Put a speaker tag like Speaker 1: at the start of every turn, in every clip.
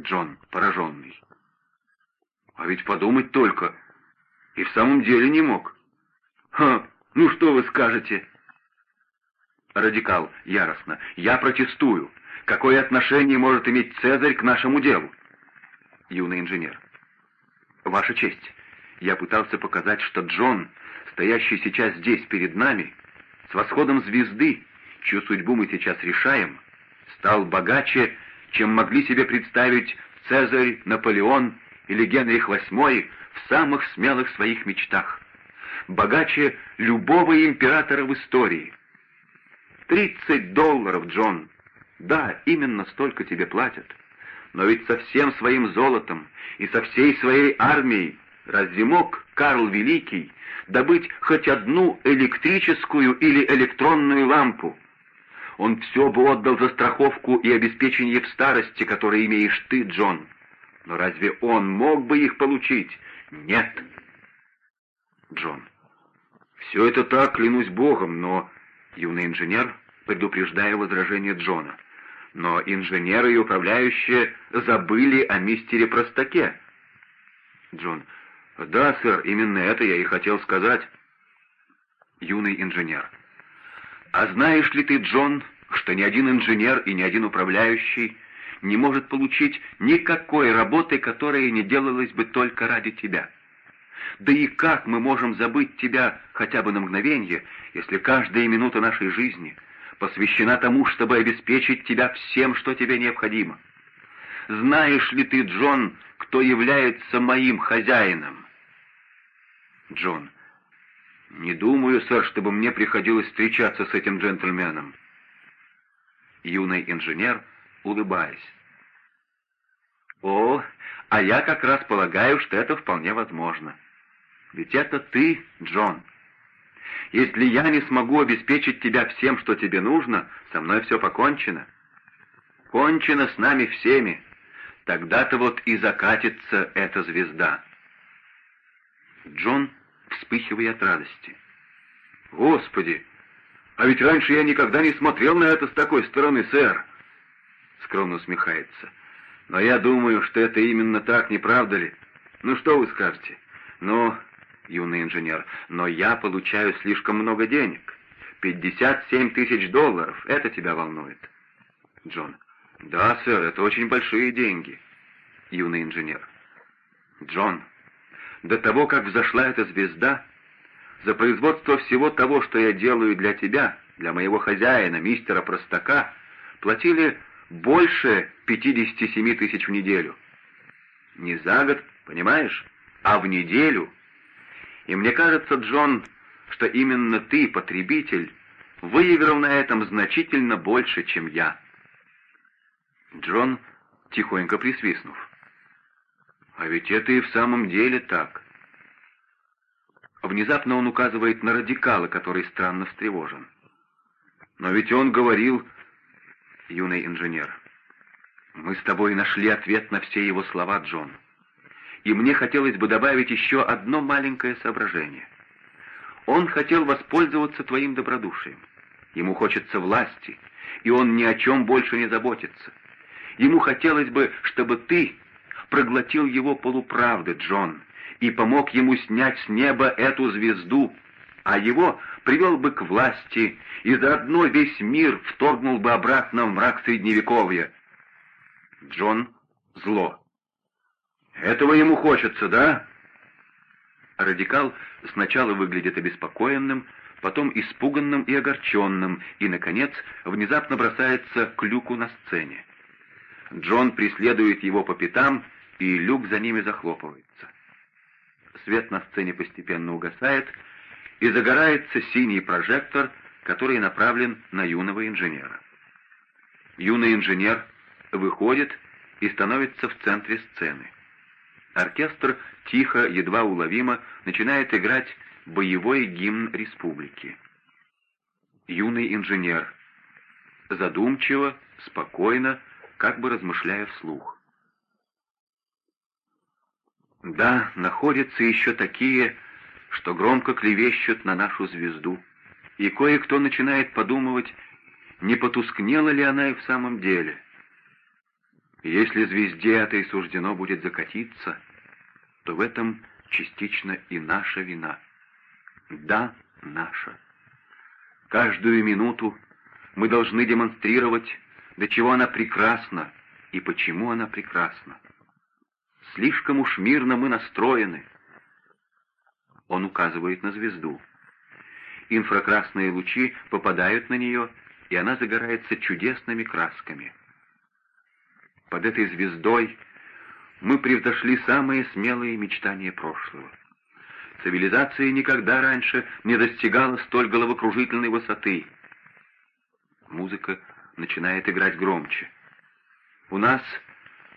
Speaker 1: Джон, пораженный. А ведь подумать только, и в самом деле не мог. Ха, ну что вы скажете? Радикал, яростно. Я протестую. Какое отношение может иметь Цезарь к нашему делу? Юный инженер. Ваша честь, я пытался показать, что Джон, стоящий сейчас здесь перед нами, с восходом звезды, чью судьбу мы сейчас решаем, стал богаче, чем могли себе представить Цезарь, Наполеон или Генрих VIII в самых смелых своих мечтах. Богаче любого императора в истории. Тридцать долларов, Джон. Да, именно столько тебе платят. Но ведь со всем своим золотом и со всей своей армией разве мог Карл Великий добыть хоть одну электрическую или электронную лампу? Он все бы отдал за страховку и обеспечение в старости, которые имеешь ты, Джон. Но разве он мог бы их получить? Нет. Джон. Все это так, клянусь Богом, но... Юный инженер, предупреждая возражение Джона. Но инженеры и управляющие забыли о мистере Простаке. Джон. Да, сэр, именно это я и хотел сказать. Юный инженер. А знаешь ли ты, Джон, что ни один инженер и ни один управляющий не может получить никакой работы, которая не делалась бы только ради тебя. Да и как мы можем забыть тебя хотя бы на мгновение, если каждая минута нашей жизни посвящена тому, чтобы обеспечить тебя всем, что тебе необходимо? Знаешь ли ты, Джон, кто является моим хозяином? Джон. Не думаю, сэр, чтобы мне приходилось встречаться с этим джентльменом. Юный инженер улыбаясь. «О, а я как раз полагаю, что это вполне возможно. Ведь это ты, Джон. Если я не смогу обеспечить тебя всем, что тебе нужно, со мной все покончено. Кончено с нами всеми. Тогда-то вот и закатится эта звезда». Джон вспыхивая от радости. «Господи! А ведь раньше я никогда не смотрел на это с такой стороны, сэр!» скромно усмехается. «Но я думаю, что это именно так, не правда ли? Ну что вы скажете? Ну, юный инженер, но я получаю слишком много денег. Пятьдесят семь тысяч долларов, это тебя волнует?» Джон. «Да, сэр, это очень большие деньги». Юный инженер. «Джон, до того, как взошла эта звезда, за производство всего того, что я делаю для тебя, для моего хозяина, мистера Простака, платили больше 57 тысяч в неделю. Не за год, понимаешь, а в неделю. И мне кажется, Джон, что именно ты, потребитель, выиграл на этом значительно больше, чем я. Джон, тихонько присвистнув. А ведь это и в самом деле так. Внезапно он указывает на радикала, который странно встревожен. Но ведь он говорил, юный инженер. Мы с тобой нашли ответ на все его слова, Джон. И мне хотелось бы добавить еще одно маленькое соображение. Он хотел воспользоваться твоим добродушием. Ему хочется власти, и он ни о чем больше не заботится. Ему хотелось бы, чтобы ты проглотил его полуправды, Джон, и помог ему снять с неба эту звезду, а его привел бы к власти, и заодно весь мир вторгнул бы обратно в мрак Средневековья. Джон зло. «Этого ему хочется, да?» Радикал сначала выглядит обеспокоенным, потом испуганным и огорченным, и, наконец, внезапно бросается к люку на сцене. Джон преследует его по пятам, и люк за ними захлопывается. Свет на сцене постепенно угасает, и загорается синий прожектор, который направлен на юного инженера. Юный инженер выходит и становится в центре сцены. Оркестр тихо, едва уловимо начинает играть боевой гимн республики. Юный инженер задумчиво, спокойно, как бы размышляя вслух. Да, находятся еще такие, что громко клевещут на нашу звезду, и кое-кто начинает подумывать, не потускнела ли она и в самом деле. Если звезде этой суждено будет закатиться, то в этом частично и наша вина. Да, наша. Каждую минуту мы должны демонстрировать, до чего она прекрасна и почему она прекрасна. Слишком уж мирно мы настроены. Он указывает на звезду. Инфракрасные лучи попадают на нее, и она загорается чудесными красками. Под этой звездой мы превзошли самые смелые мечтания прошлого. Цивилизация никогда раньше не достигала столь головокружительной высоты. Музыка начинает играть громче. У нас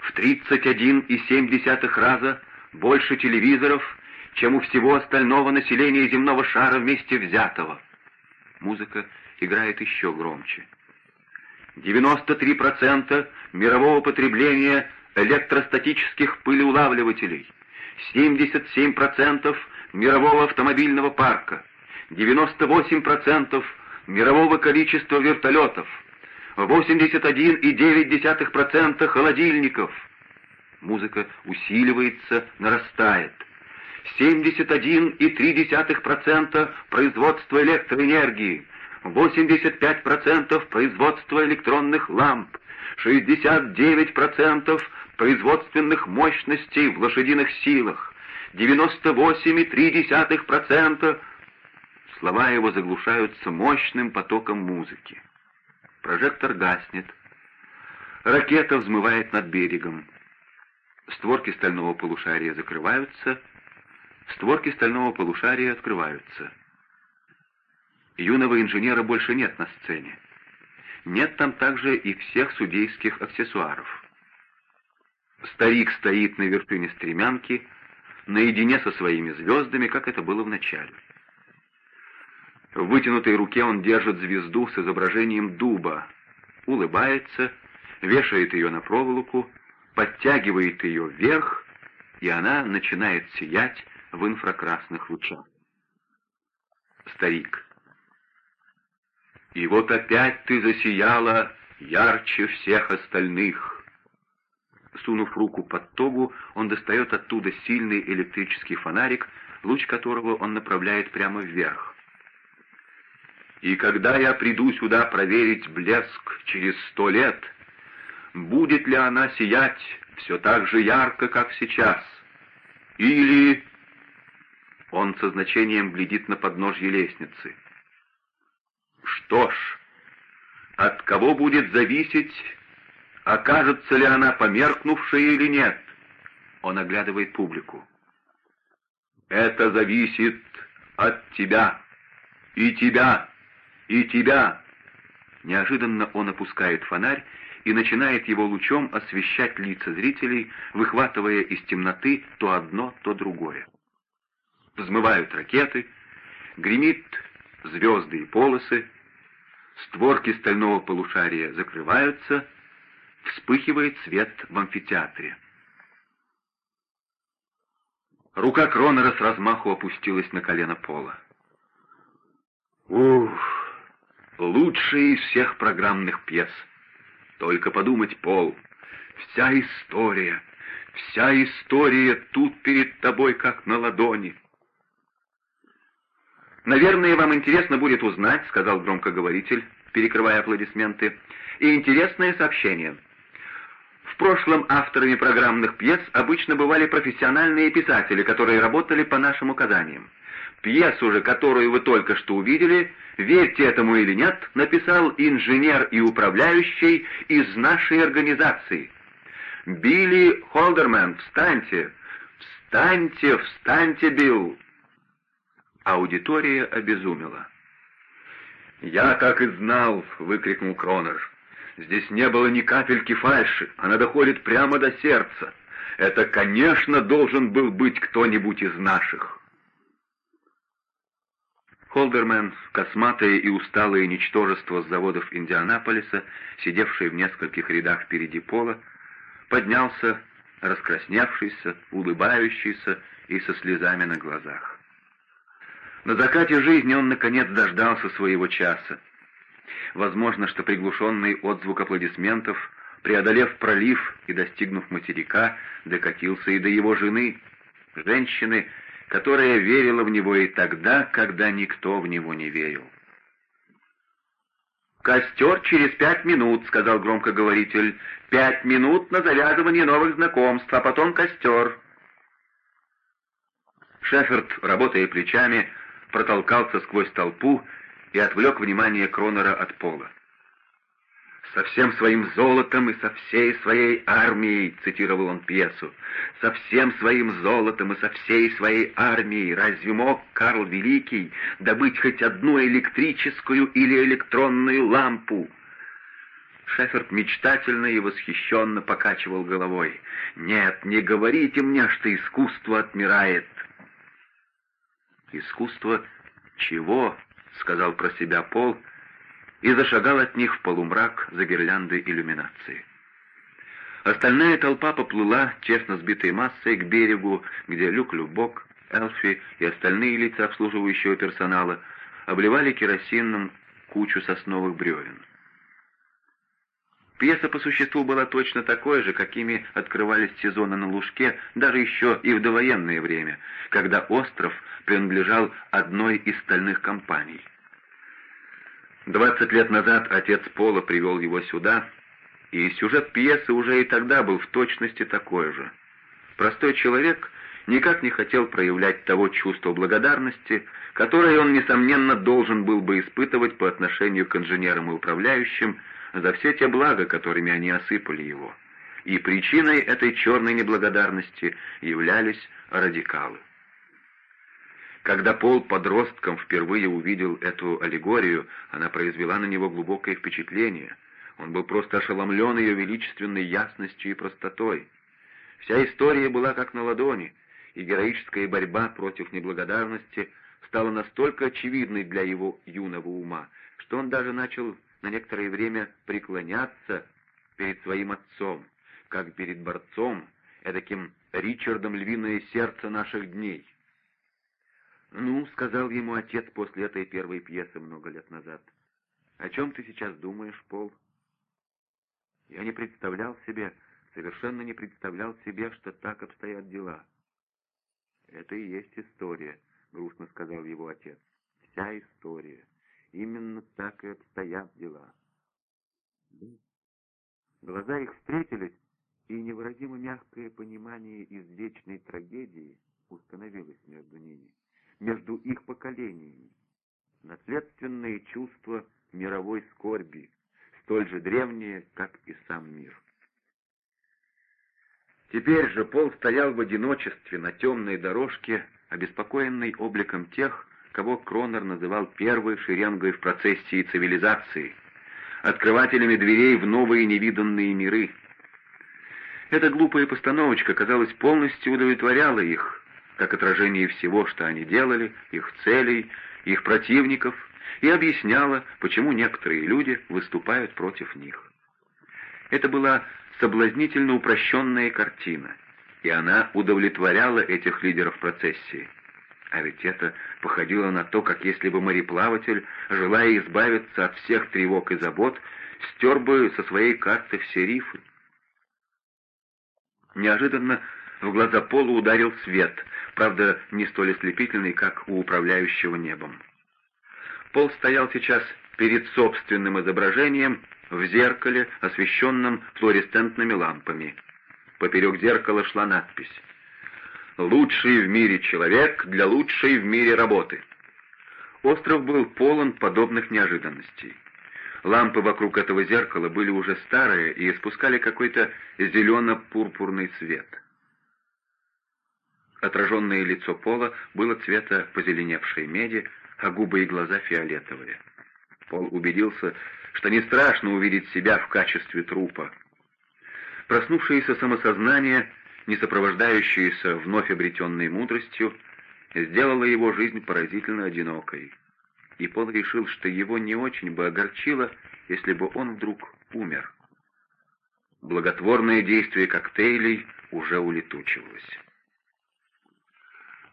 Speaker 1: в 31,7 раза больше телевизоров, чем у всего остального населения земного шара вместе взятого. Музыка играет еще громче. 93% мирового потребления электростатических пылеулавливателей, 77% мирового автомобильного парка, 98% мирового количества вертолетов, 81,9% холодильников. Музыка усиливается, нарастает. 71,3% производства электроэнергии, 85% производства электронных ламп, 69% производственных мощностей в лошадиных силах, 98,3%. Слова его заглушаются мощным потоком музыки. Прожектор гаснет. Ракета взмывает над берегом. Створки стального полушария закрываются, створки стального полушария открываются. Юного инженера больше нет на сцене. Нет там также и всех судейских аксессуаров. Старик стоит на вершине стремянки, наедине со своими звездами, как это было в начале. В вытянутой руке он держит звезду с изображением дуба, улыбается, вешает ее на проволоку, подтягивает ее вверх, и она начинает сиять в инфракрасных лучах. Старик. И вот опять ты засияла ярче всех остальных. Сунув руку под тогу, он достает оттуда сильный электрический фонарик, луч которого он направляет прямо вверх. И когда я приду сюда проверить блеск через сто лет, будет ли она сиять все так же ярко, как сейчас? Или... Он со значением глядит на подножье лестницы. Что ж, от кого будет зависеть, окажется ли она померкнувшей или нет? Он оглядывает публику. Это зависит от тебя, и тебя, и тебя. Неожиданно он опускает фонарь и начинает его лучом освещать лица зрителей, выхватывая из темноты то одно, то другое. Взмывают ракеты, гремит звезды и полосы, створки стального полушария закрываются, вспыхивает свет в амфитеатре. Рука Кронера с размаху опустилась на колено пола. Ух, лучшая из всех программных пьес. Только подумать, Пол, вся история, вся история тут перед тобой, как на ладони. «Наверное, вам интересно будет узнать», — сказал громкоговоритель, перекрывая аплодисменты, «и интересное сообщение. В прошлом авторами программных пьес обычно бывали профессиональные писатели, которые работали по нашим указаниям. Пьесу же, которую вы только что увидели, верьте этому или нет, написал инженер и управляющий из нашей организации. Билли Холдерман, встаньте! Встаньте, встаньте, Билл! Аудитория обезумела. «Я так и знал!» — выкрикнул Кронер. «Здесь не было ни капельки фальши, она доходит прямо до сердца. Это, конечно, должен был быть кто-нибудь из наших». Холдермен, косматое и усталое ничтожество с заводов Индианаполиса, сидевшее в нескольких рядах впереди пола, поднялся, раскрасневшийся, улыбающийся и со слезами на глазах. На закате жизни он, наконец, дождался своего часа. Возможно, что приглушенный отзвук аплодисментов преодолев пролив и достигнув материка, докатился и до его жены, женщины, которая верила в него и тогда, когда никто в него не верил. «Костер через пять минут», — сказал громкоговоритель. «Пять минут на завязывание новых знакомств, а потом костер». Шеферд, работая плечами, протолкался сквозь толпу и отвлек внимание Кронера от пола со всем своим золотом и со всей своей армией», — цитировал он пьесу, — «со всем своим золотом и со всей своей армией разве мог Карл Великий добыть хоть одну электрическую или электронную лампу?» Шеферд мечтательно и восхищенно покачивал головой. «Нет, не говорите мне, что искусство отмирает». «Искусство чего?» — сказал про себя Пол — и зашагал от них в полумрак за гирляндой иллюминации. Остальная толпа поплыла, честно сбитой массой, к берегу, где Люк Любок, Элфи и остальные лица обслуживающего персонала обливали керосином кучу сосновых бревен. Пьеса по существу была точно такой же, какими открывались сезоны на Лужке, даже еще и в довоенное время, когда остров принадлежал одной из стальных компаний. Двадцать лет назад отец Пола привел его сюда, и сюжет пьесы уже и тогда был в точности такой же. Простой человек никак не хотел проявлять того чувства благодарности, которое он, несомненно, должен был бы испытывать по отношению к инженерам и управляющим за все те блага, которыми они осыпали его. И причиной этой черной неблагодарности являлись радикалы. Когда Пол подростком впервые увидел эту аллегорию, она произвела на него глубокое впечатление. Он был просто ошеломлен ее величественной ясностью и простотой. Вся история была как на ладони, и героическая борьба против неблагодарности стала настолько очевидной для его юного ума, что он даже начал на некоторое время преклоняться перед своим отцом, как перед борцом, эдаким Ричардом львиное сердце наших дней. «Ну», — сказал ему отец после этой первой пьесы много лет назад, — «о чем ты сейчас думаешь, Пол?» Я не представлял себе, совершенно не представлял себе, что так обстоят дела. «Это и есть история», — грустно сказал его отец. «Вся история. Именно так и обстоят дела». Глаза их встретились, и невыразимо мягкое понимание извечной трагедии установилось между ними между их поколениями. Наследственные чувства мировой скорби, столь же древние, как и сам мир. Теперь же Пол стоял в одиночестве на темной дорожке, обеспокоенный обликом тех, кого Кронер называл первой шеренгой в процессии цивилизации, открывателями дверей в новые невиданные миры. Эта глупая постановочка, казалось, полностью удовлетворяла их, как отражение всего, что они делали, их целей, их противников, и объясняла, почему некоторые люди выступают против них. Это была соблазнительно упрощенная картина, и она удовлетворяла этих лидеров процессии. А ведь это походило на то, как если бы мореплаватель, желая избавиться от всех тревог и забот, стер бы со своей карты все рифы. Неожиданно в глаза Полу ударил свет, правда, не столь ослепительный, как у управляющего небом. Пол стоял сейчас перед собственным изображением в зеркале, освещенном флуоресцентными лампами. Поперек зеркала шла надпись «Лучший в мире человек для лучшей в мире работы». Остров был полон подобных неожиданностей. Лампы вокруг этого зеркала были уже старые и испускали какой-то зелено-пурпурный свет. Отраженное лицо Пола было цвета позеленевшей меди, а губы и глаза фиолетовые. Пол убедился, что не страшно увидеть себя в качестве трупа. Проснувшееся самосознание, не сопровождающееся вновь обретенной мудростью, сделало его жизнь поразительно одинокой. И Пол решил, что его не очень бы огорчило, если бы он вдруг умер. Благотворное действие коктейлей уже улетучивалось.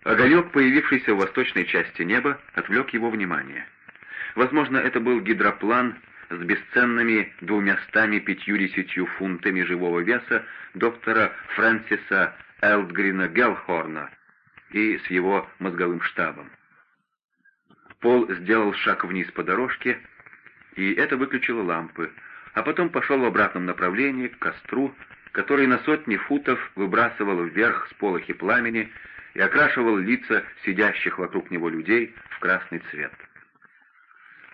Speaker 1: Огонек, появившийся в восточной части неба, отвлек его внимание. Возможно, это был гидроплан, с бесценными двумястами пятьюдесятью фунтами живого веса доктора Фрэнсиса Элдгрина Гелхорна и с его мозговым штабом. Пол сделал шаг вниз по дорожке, и это выключило лампы, а потом пошел в обратном направлении к костру, который на сотни футов выбрасывал вверх сполохи пламени и окрашивал лица сидящих вокруг него людей в красный цвет.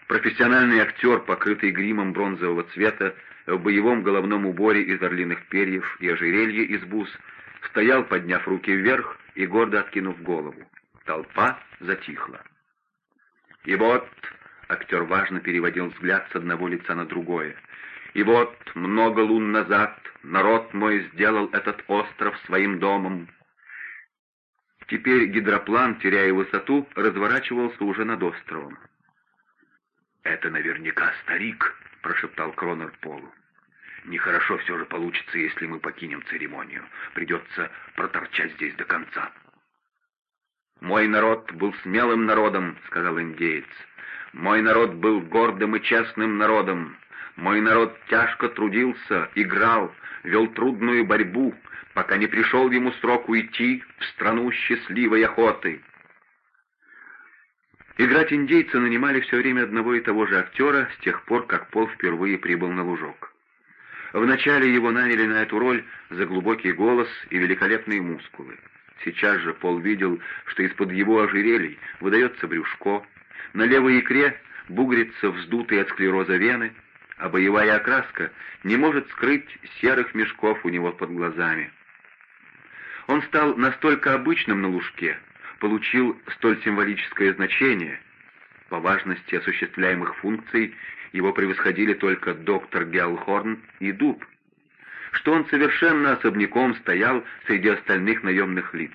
Speaker 1: Профессиональный актер, покрытый гримом бронзового цвета, в боевом головном уборе из орлиных перьев и ожерелье из бус, стоял, подняв руки вверх и гордо откинув голову. Толпа затихла. И вот актер важно переводил взгляд с одного лица на другое. И вот много лун назад народ мой сделал этот остров своим домом. Теперь гидроплан, теряя высоту, разворачивался уже над островом. «Это наверняка старик», — прошептал Кронер Полу. «Нехорошо все же получится, если мы покинем церемонию. Придется проторчать здесь до конца». «Мой народ был смелым народом», — сказал индеец. «Мой народ был гордым и честным народом. Мой народ тяжко трудился, играл, вел трудную борьбу, пока не пришел ему срок уйти в страну счастливой охоты. Играть индейца нанимали все время одного и того же актера с тех пор, как Пол впервые прибыл на лужок. Вначале его наняли на эту роль за глубокий голос и великолепные мускулы. Сейчас же Пол видел, что из-под его ожерелий выдается брюшко, на левой икре бугрится вздутые от склероза вены, а боевая окраска не может скрыть серых мешков у него под глазами. Он стал настолько обычным на лужке, получил столь символическое значение. По важности осуществляемых функций его превосходили только доктор Гелхорн и Дуб, что он совершенно особняком стоял среди остальных наемных лиц,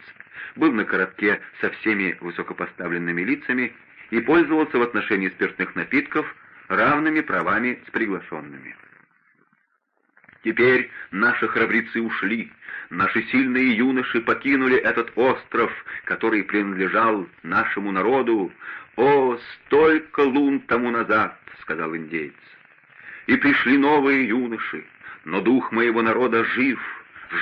Speaker 1: был на коротке со всеми высокопоставленными лицами и пользовался в отношении спиртных напитков равными правами с приглашенными. Теперь наши храбрецы ушли, наши сильные юноши покинули этот остров, который принадлежал нашему народу. О, столько лун тому назад, — сказал индейец. И пришли новые юноши, но дух моего народа жив,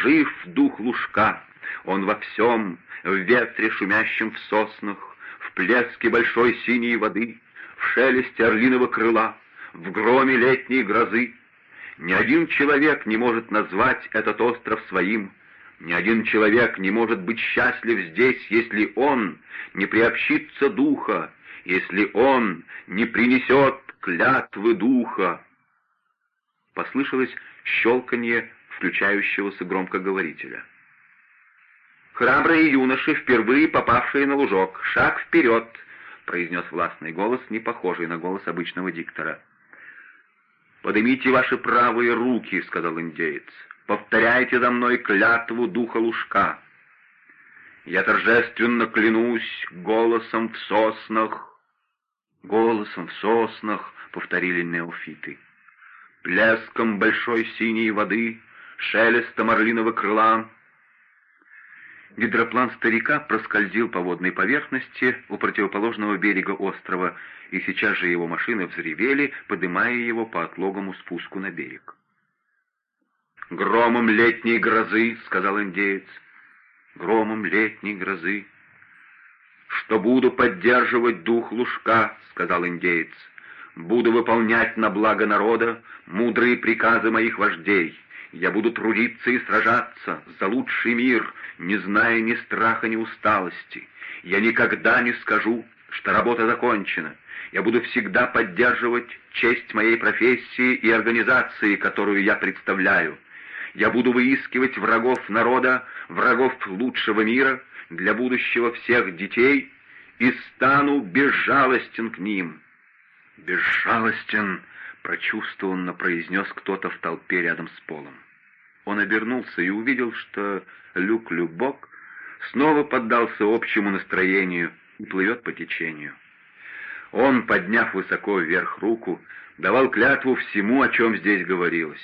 Speaker 1: жив дух лужка. Он во всем, в ветре, шумящем в соснах, в плеске большой синей воды, в шелесте орлиного крыла, в громе летней грозы. Ни один человек не может назвать этот остров своим, ни один человек не может быть счастлив здесь, если он не приобщится духа, если он не принесет клятвы духа. Послышалось щелканье включающегося громкоговорителя. «Храбрые юноши, впервые попавшие на лужок, шаг вперед!» Произнес властный голос, не похожий на голос обычного диктора. «Поднимите ваши правые руки», — сказал индеец. «Повторяйте за мной клятву духа лужка. Я торжественно клянусь голосом в соснах». «Голосом в соснах», — повторили неофиты. «Плеском большой синей воды, шелестом орлиного крыла, Гидроплан старика проскользил по водной поверхности у противоположного берега острова, и сейчас же его машины взревели, подымая его по отлогому спуску на берег. «Громом летней грозы», — сказал индеец, — «громом летней грозы». «Что буду поддерживать дух лужка», — сказал индеец, — «буду выполнять на благо народа мудрые приказы моих вождей». Я буду трудиться и сражаться за лучший мир, не зная ни страха, ни усталости. Я никогда не скажу, что работа закончена. Я буду всегда поддерживать честь моей профессии и организации, которую я представляю. Я буду выискивать врагов народа, врагов лучшего мира, для будущего всех детей, и стану безжалостен к ним. Безжалостен прочувствованно произнес кто-то в толпе рядом с полом. Он обернулся и увидел, что Люк Любок снова поддался общему настроению и плывет по течению. Он, подняв высоко вверх руку, давал клятву всему, о чем здесь говорилось.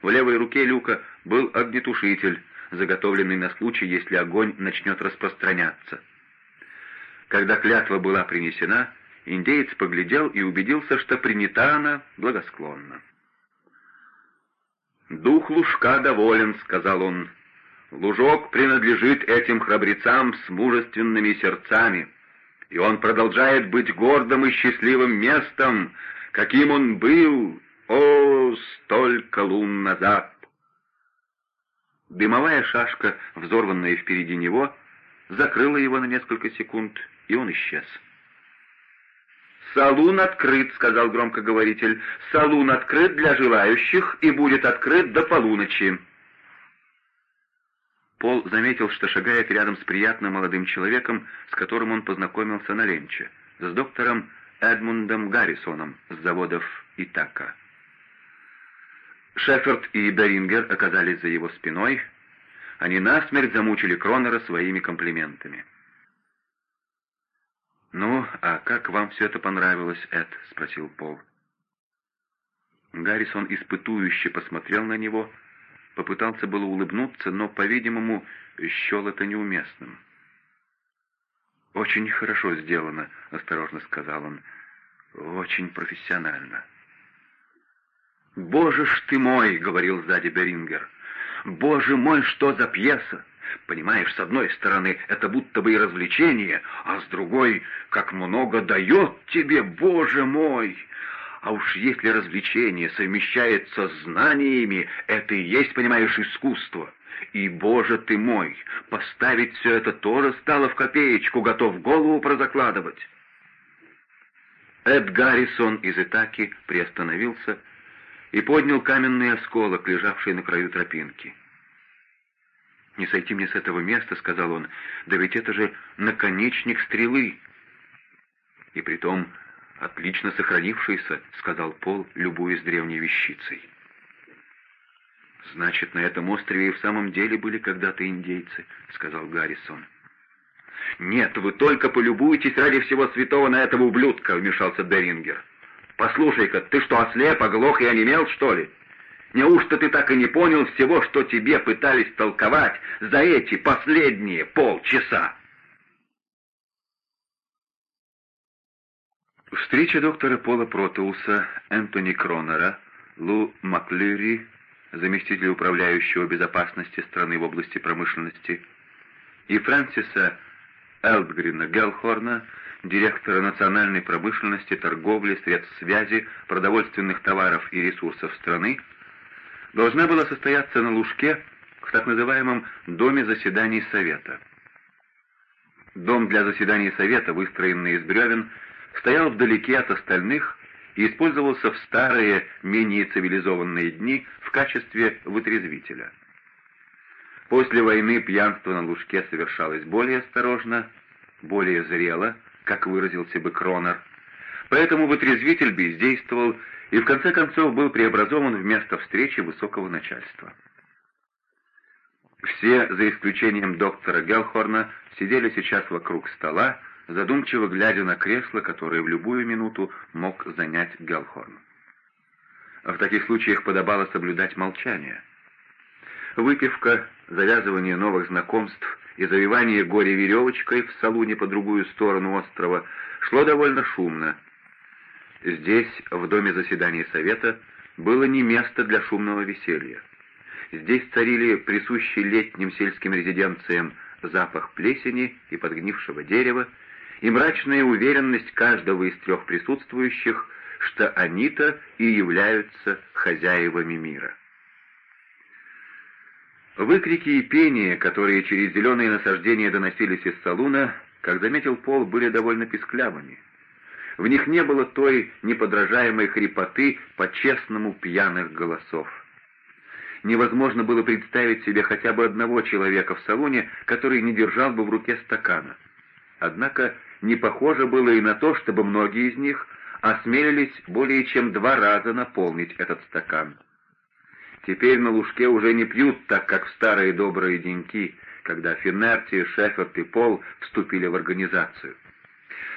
Speaker 1: В левой руке Люка был огнетушитель, заготовленный на случай, если огонь начнет распространяться. Когда клятва была принесена, индеец поглядел и убедился, что принята она благосклонно. «Дух Лужка доволен», — сказал он. «Лужок принадлежит этим храбрецам с мужественными сердцами, и он продолжает быть гордым и счастливым местом, каким он был, о, столько лун назад!» Дымовая шашка, взорванная впереди него, закрыла его на несколько секунд, и он исчез. «Салун открыт», — сказал громкоговоритель. «Салун открыт для желающих и будет открыт до полуночи». Пол заметил, что шагает рядом с приятным молодым человеком, с которым он познакомился на ленче, с доктором Эдмундом Гаррисоном с заводов Итака. Шеффорд и Берингер оказались за его спиной. Они насмерть замучили Кронера своими комплиментами. «Ну, а как вам все это понравилось, Эд?» — спросил Пол. Гаррисон испытующе посмотрел на него, попытался было улыбнуться, но, по-видимому, счел это неуместным. «Очень хорошо сделано», — осторожно сказал он. «Очень профессионально». «Боже ж ты мой!» — говорил сзади Берингер. «Боже мой, что за пьеса! Понимаешь, с одной стороны, это будто бы и развлечение, а с другой, как много дает тебе, Боже мой! А уж если развлечение совмещается с знаниями, это и есть, понимаешь, искусство. И, Боже ты мой, поставить все это тоже стало в копеечку, готов голову прозакладывать. Эд Гаррисон из Итаки приостановился и поднял каменный осколок, лежавший на краю тропинки. «Не сойти мне с этого места», — сказал он, — «да ведь это же наконечник стрелы». «И притом отлично сохранившийся», — сказал Пол, любуясь древней вещицей. «Значит, на этом острове и в самом деле были когда-то индейцы», — сказал Гаррисон. «Нет, вы только полюбуйтесь ради всего святого на этого ублюдка», — вмешался Берингер. «Послушай-ка, ты что, ослеп, оглох и онемел, что ли? Неужто ты так и не понял всего, что тебе пытались толковать за эти последние полчаса?» Встреча доктора Пола Протеуса, Энтони Кронера, Лу Маклюри, заместителя управляющего безопасности страны в области промышленности, и Фрэнсиса Элдгрина Гелхорна, директора национальной промышленности, торговли, средств связи, продовольственных товаров и ресурсов страны, должна была состояться на Лужке в так называемом «Доме заседаний Совета». Дом для заседаний Совета, выстроенный из бревен, стоял вдалеке от остальных и использовался в старые, менее цивилизованные дни в качестве вытрезвителя. После войны пьянство на Лужке совершалось более осторожно, более зрело, как выразился бы Кронер, поэтому вытрезвитель бездействовал и в конце концов был преобразован в место встречи высокого начальства. Все, за исключением доктора Гелхорна, сидели сейчас вокруг стола, задумчиво глядя на кресло, которое в любую минуту мог занять Гелхорн. В таких случаях подобало соблюдать молчание. Выпивка, завязывание новых знакомств и завивание горе веревочкой в салуне по другую сторону острова шло довольно шумно, Здесь, в доме заседания совета, было не место для шумного веселья. Здесь царили присущий летним сельским резиденциям запах плесени и подгнившего дерева и мрачная уверенность каждого из трех присутствующих, что они-то и являются хозяевами мира. Выкрики и пение, которые через зеленые насаждения доносились из салуна, как заметил Пол, были довольно писклявыми. В них не было той неподражаемой хрипоты по-честному пьяных голосов. Невозможно было представить себе хотя бы одного человека в салоне, который не держал бы в руке стакана. Однако не похоже было и на то, чтобы многие из них осмелились более чем два раза наполнить этот стакан. Теперь на Лужке уже не пьют так, как в старые добрые деньки, когда Финерти, Шеффорд и Пол вступили в организацию.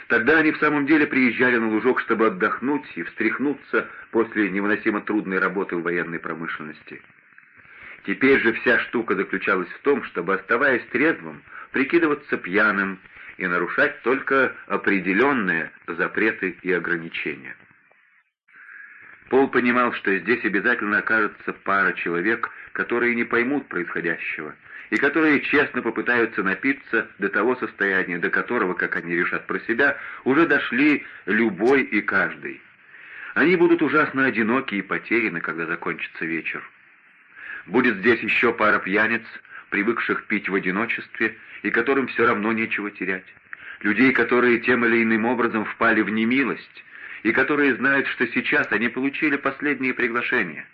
Speaker 1: Тогда они в самом деле приезжали на лужок, чтобы отдохнуть и встряхнуться после невыносимо трудной работы в военной промышленности. Теперь же вся штука заключалась в том, чтобы, оставаясь трезвым, прикидываться пьяным и нарушать только определенные запреты и ограничения. Пол понимал, что здесь обязательно окажется пара человек, которые не поймут происходящего, и которые честно попытаются напиться до того состояния, до которого, как они решат про себя, уже дошли любой и каждый. Они будут ужасно одиноки и потеряны, когда закончится вечер. Будет здесь еще пара пьяниц, привыкших пить в одиночестве и которым все равно нечего терять. Людей, которые тем или иным образом впали в немилость, и которые знают, что сейчас они получили последние приглашения.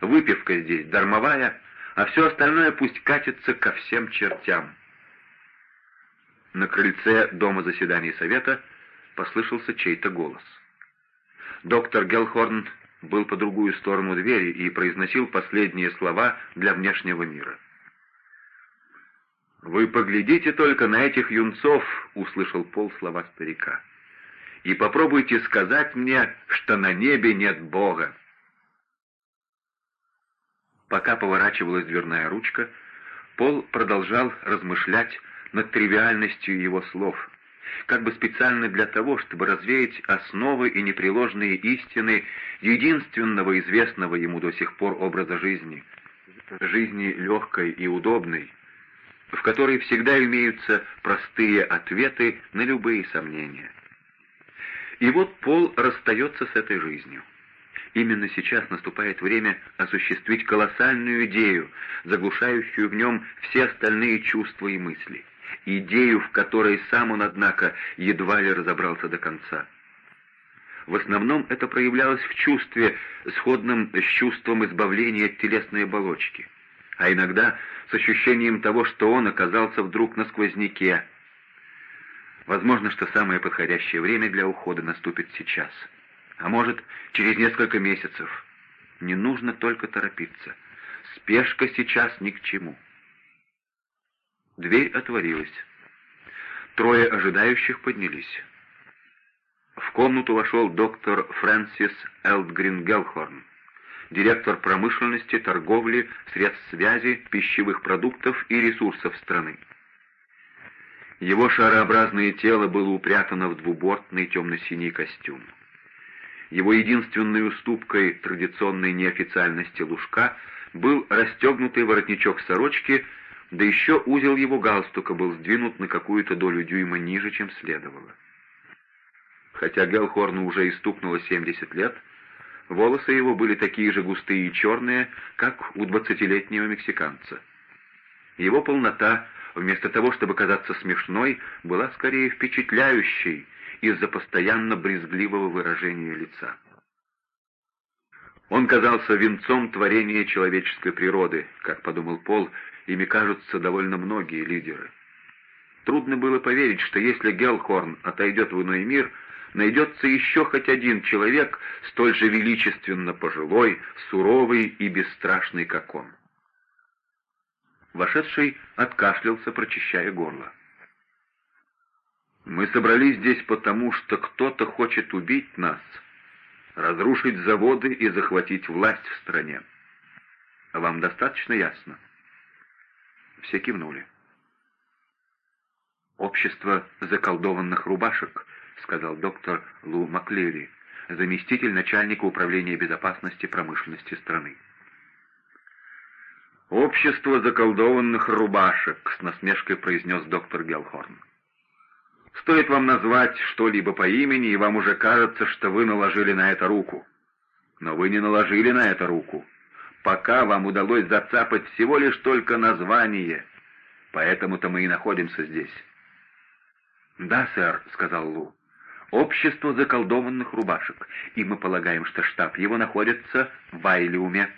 Speaker 1: Выпивка здесь дармовая, а все остальное пусть катится ко всем чертям. На крыльце дома заседаний совета послышался чей-то голос. Доктор Гелхорн был по другую сторону двери и произносил последние слова для внешнего мира. «Вы поглядите только на этих юнцов», — услышал Пол слова старика, — «и попробуйте сказать мне, что на небе нет Бога». Пока поворачивалась дверная ручка, Пол продолжал размышлять над тривиальностью его слов, как бы специально для того, чтобы развеять основы и непреложные истины единственного известного ему до сих пор образа жизни, жизни легкой и удобной, в которой всегда имеются простые ответы на любые сомнения. И вот Пол расстается с этой жизнью. Именно сейчас наступает время осуществить колоссальную идею, заглушающую в нем все остальные чувства и мысли. Идею, в которой сам он, однако, едва ли разобрался до конца. В основном это проявлялось в чувстве, сходном с чувством избавления от телесной оболочки — а иногда с ощущением того, что он оказался вдруг на сквозняке. Возможно, что самое подходящее время для ухода наступит сейчас. А может, через несколько месяцев. Не нужно только торопиться. Спешка сейчас ни к чему. Дверь отворилась. Трое ожидающих поднялись. В комнату вошел доктор Фрэнсис Элдгрин Гелхорн директор промышленности, торговли, средств связи, пищевых продуктов и ресурсов страны. Его шарообразное тело было упрятано в двубортный темно-синий костюм. Его единственной уступкой традиционной неофициальности лужка был расстегнутый воротничок сорочки, да еще узел его галстука был сдвинут на какую-то долю дюйма ниже, чем следовало. Хотя Гелхорну уже и стукнуло 70 лет, Волосы его были такие же густые и черные, как у двадцатилетнего мексиканца. Его полнота, вместо того, чтобы казаться смешной, была скорее впечатляющей из-за постоянно брезгливого выражения лица. Он казался венцом творения человеческой природы, как подумал Пол, ими кажутся довольно многие лидеры. Трудно было поверить, что если Гелхорн отойдет в иной мир, найдется еще хоть один человек, столь же величественно пожилой, суровый и бесстрашный, как он. Вошедший откашлялся, прочищая горло. «Мы собрались здесь потому, что кто-то хочет убить нас, разрушить заводы и захватить власть в стране. Вам достаточно ясно?» Все кивнули. «Общество заколдованных рубашек», — сказал доктор Лу Маклери, заместитель начальника управления безопасности промышленности страны. «Общество заколдованных рубашек», — с насмешкой произнес доктор Гелхорн. «Стоит вам назвать что-либо по имени, и вам уже кажется, что вы наложили на это руку. Но вы не наложили на это руку. Пока вам удалось зацапать всего лишь только название. Поэтому-то мы и находимся здесь». «Да, сэр», — сказал Лу. «Общество заколдованных рубашек, и мы полагаем, что штаб его находится в Айлиуме».